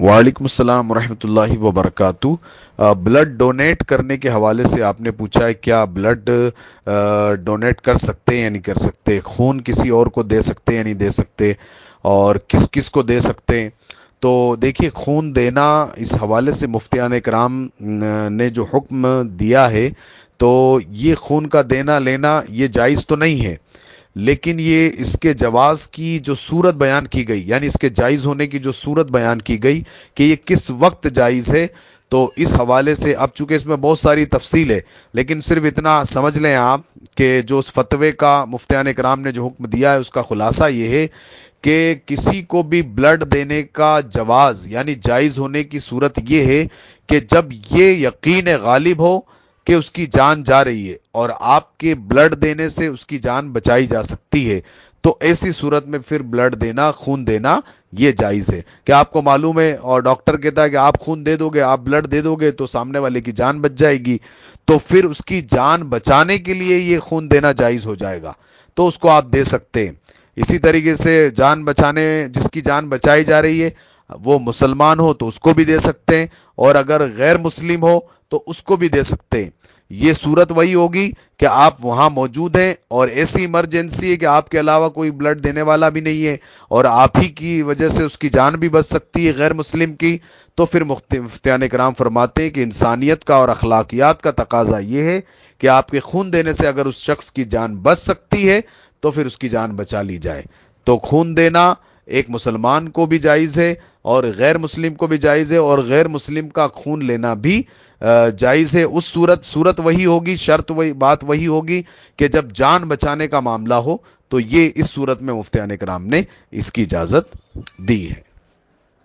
وعلیکم السلام ورحمۃ اللہ وبرکاتہ۔ بلڈ ڈونیٹ کرنے کے حوالے سے آپ نے پوچھا ہے کیا بلڈ ڈونیٹ کر سکتے یا نہیں کر سکتے؟ خون کسی اور کو دے سکتے یا نہیں دے سکتے؟ اور کس کس کو دے سکتے ہیں؟ تو دیکھیے، خون دینا اس حوالے سے مفتیان کرام نے جو حکم دیا ہے، تو یہ خون کا دینا لینا یہ جائز تو نہیں ہے۔ لیکن یہ اس کے جواز کی جو صورت بیان کی گئی یعنی اس کے جائز ہونے کی جو صورت بیان کی گئی کہ یہ کس وقت جائز ہے، تو اس حوالے سے اب چونکہ اس میں بہت ساری تفصیل ہے، لیکن صرف اتنا سمجھ لیں آپ کہ جو اس فتوے کا مفتیان اکرام نے جو حکم دیا ہے، اس کا خلاصہ یہ ہے کہ کسی کو بھی بلڈ دینے کا جواز یعنی جائز ہونے کی صورت یہ ہے کہ جب یہ یقین غالب ہو کہ اس کی جان جا رہی ہے اور آپ کے بلڈ دینے سے اس کی جان بچائی جا سکتی ہے، تو ایسی صورت میں پھر بلڈ دینا، خون دینا یہ جائز ہے۔ کہ آپ کو معلوم ہے اور ڈاکٹر کہتا ہے کہ آپ خون دے دو گے، آپ بلڈ دے دو گے تو سامنے والے کی جان بچ جائے گی۔ تو پھر اس کی جان بچانے کے لیے یہ خون دینا جائز ہو جائے گا۔ تو اس کو آپ دے سکتے ہیں۔ اسی طریقے سے جان بچانے، جس کی جان بچائی جا رہی ہے وہ مسلمان ہو تو اس کو بھی دے سکتے ہیں، اور اگر غیر مسلم ہو تو اس کو بھی دے سکتے ہیں۔ یہ صورت وہی ہوگی کہ آپ وہاں موجود ہیں اور ایسی ایمرجنسی ہے کہ آپ کے علاوہ کوئی بلڈ دینے والا بھی نہیں ہے، اور آپ ہی کی وجہ سے اس کی جان بھی بچ سکتی ہے غیر مسلم کی۔ تو پھر مفتیان کرام فرماتے ہیں کہ انسانیت کا اور اخلاقیات کا تقاضا یہ ہے کہ آپ کے خون دینے سے اگر اس شخص کی جان بچ سکتی ہے تو پھر اس کی جان بچا لی جائے۔ تو خون دینا ایک مسلمان کو بھی جائز ہے اور غیر مسلم کو بھی جائز ہے اور غیر مسلم کا خون لینا بھی جائز ہے۔ اس صورت صورت وہی ہوگی، شرط وہی، بات وہی ہوگی کہ جب جان بچانے کا معاملہ ہو تو یہ اس صورت میں مفتیان کرام نے اس کی اجازت دی ہے۔